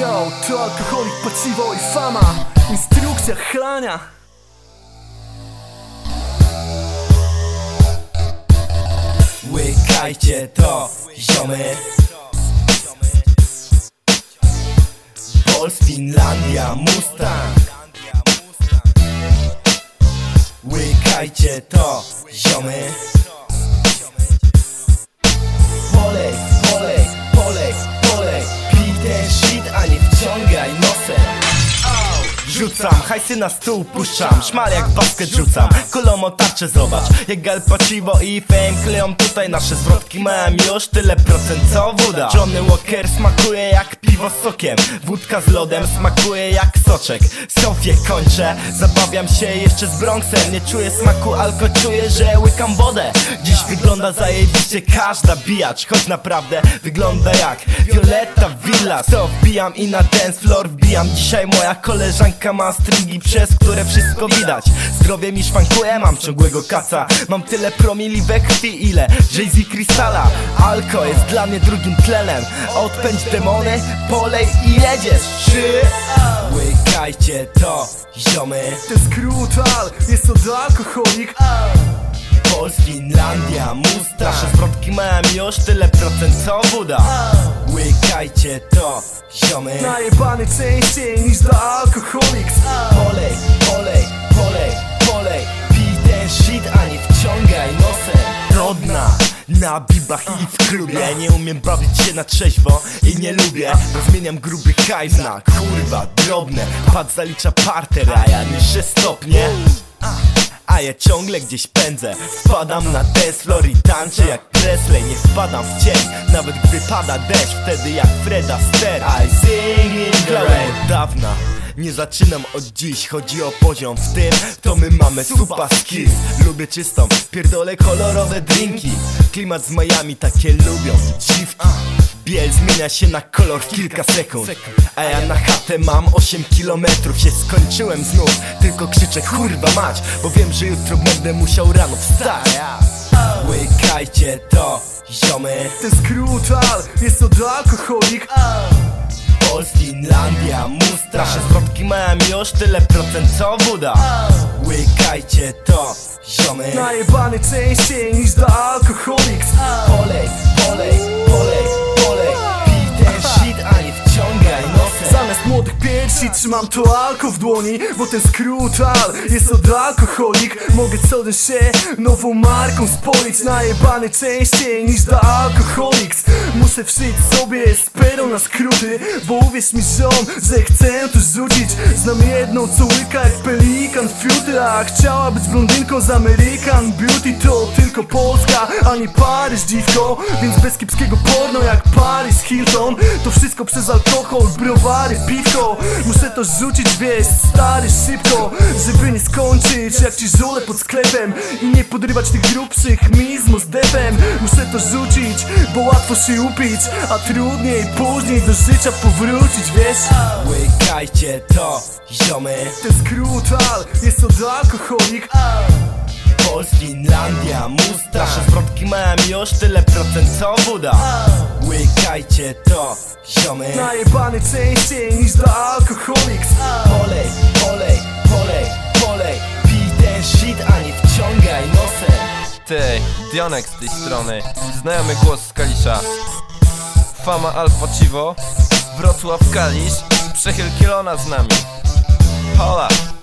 Yo, to alkoholik, paciwo i fama. Instrukcja chlania. Łykajcie to, ziomy. Pols, Finlandia, Mustang. Łykajcie to, ziomy Rzucam, hajsy na stół puszczam. Szmal jak basket rzucam. Kolomo tarczę zobacz. Jak Gal Pacivo i Fame kleją tutaj Nasze zwrotki. Mają już tyle procent co woda. Johnny Walker smakuje jak piwo z sokiem. Wódka z lodem smakuje jak soczek. Sofię kończę. Zabawiam się jeszcze z Bronxem. Nie czuję smaku alko czuję, że łykam wodę. Dziś wygląda zajebiście każda bijacz. Choć naprawdę wygląda jak Violetta Villa. To wbijam i na dance floor wbijam. Dzisiaj moja koleżanka ma stringi przez które wszystko widać. Zdrowie mi szwankuje, mam ciągłego kaca. Mam tyle promili we krwi ile Jay-Z Krystala Alko jest dla mnie drugim tlenem. Odpędź demony, polej i jedziesz. Trzy. Łykajcie to, ziomy. To jest jest to alkoholik Pols, Finlandia, Mustang. Nasze zwrotki mają już tyle procent co woda Łykajcie to, ziomy. Najebany częściej niż dla alkoholik Polej, polej, polej, polej. Pij ten shit, a nie wciągaj nosem. Rodna na bibach i w klubie. Nie umiem bawić się na trzeźwo i nie lubię. Rozmieniam gruby hajs na kurwa drobne. Pad zalicza parter, a ja niższe stopnie a ja ciągle gdzieś pędzę. Wpadam na dance floor i tańczę jak Presley Nie wpadam w cień, nawet gdy pada deszcz Wtedy jak Freda Astaire I sing in the rain. Od dawna. Nie zaczynam od dziś, chodzi o poziom W tym. To my mamy super skills Lubię czystą, pierdolę kolorowe drinki. Klimat z Miami takie lubią. Dziwki Biel zmienia się na kolor w kilka sekund. A ja na chatę mam 8 kilometrów. Się skończyłem znów, tylko krzyczę kurwa mać Bo wiem, że jutro będę musiał rano wstać. Łykajcie to, ziomy. To jest krutal, jest to alkoholik. Pols, Finlandia, Mustang. Nasze zwrotki mają już tyle procent co woda Łykajcie to, ziomy. Najebany częściej niż dla alkoholik Polej, polej, polej, polej Zamiast młodych piersi trzymam to alko w dłoni Bo ten skrutal jest od alkoholik. Mogę co się nową marką spolić Najebany częściej niż dla alkoholiks. Muszę wszyć sobie z perą na skróty Bo uwierz mi ziom, że chcę to rzucić. Znam jedną co łyka jak pelikan fiuty A chciała być blondynką z American Beauty To tylko Polska, a nie Paryż dziwko. Więc bez kiepskiego porno jak Paris Hilton To wszystko przez alkohol, browary, piwko. Muszę to rzucić, wiesz, stary, szybko Żeby nie skończyć. Jak ci żole pod sklepem I nie podrywać tych grubszych mizmu z depem. Muszę to rzucić, bo łatwo się upić A trudniej później do życia powrócić, wiesz? Łykajcie to, ziomy. To jest krutal, jest to alkoholik Pols, Finlandia, Mustang Nasze zwrotki mają już tyle procent co woda Łykajcie to, ziomy. Najebany częściej niż dla alkoholik Polej, polej, polej, polej. Pij ten shit, a nie wciągaj nosem. Ty, Dionek z tej strony, znajomy głos z Kalisza. Fama Al Pacivo, Wrocław Kalisz, przechyl kielona z nami. Hola!